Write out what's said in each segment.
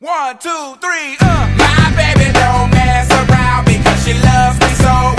One, two, three, uh. My baby don't mess around because she loves me so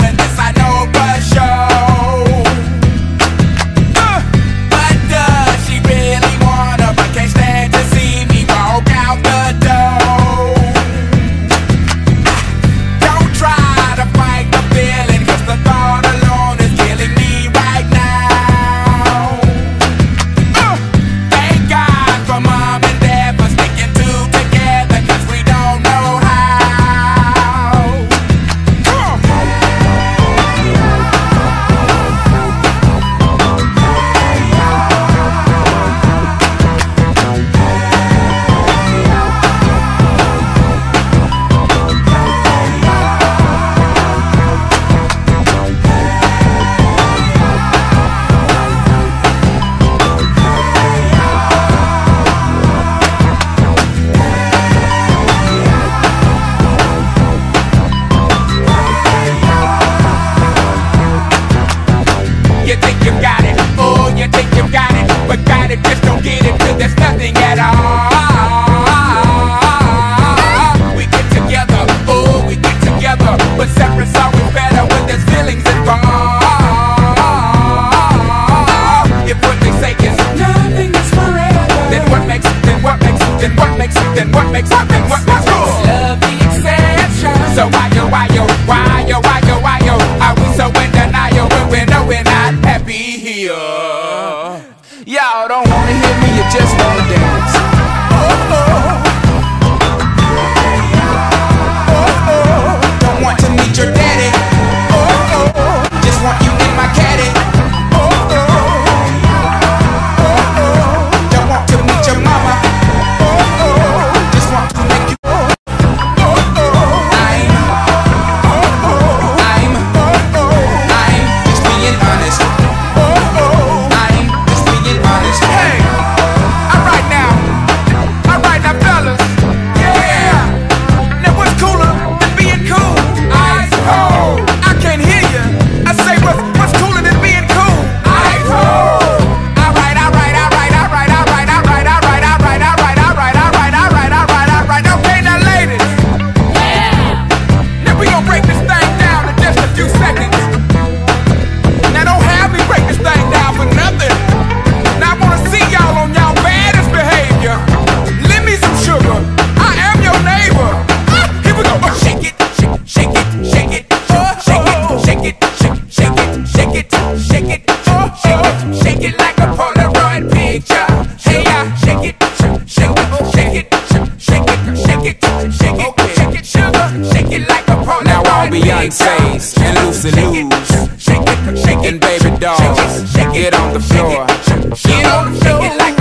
something? What makes something? What makes something? What makes good? shake it, shake it, shake it, shake it, shake it, and Lucy Liu's baby dolls, get on the floor, get on the floor. like.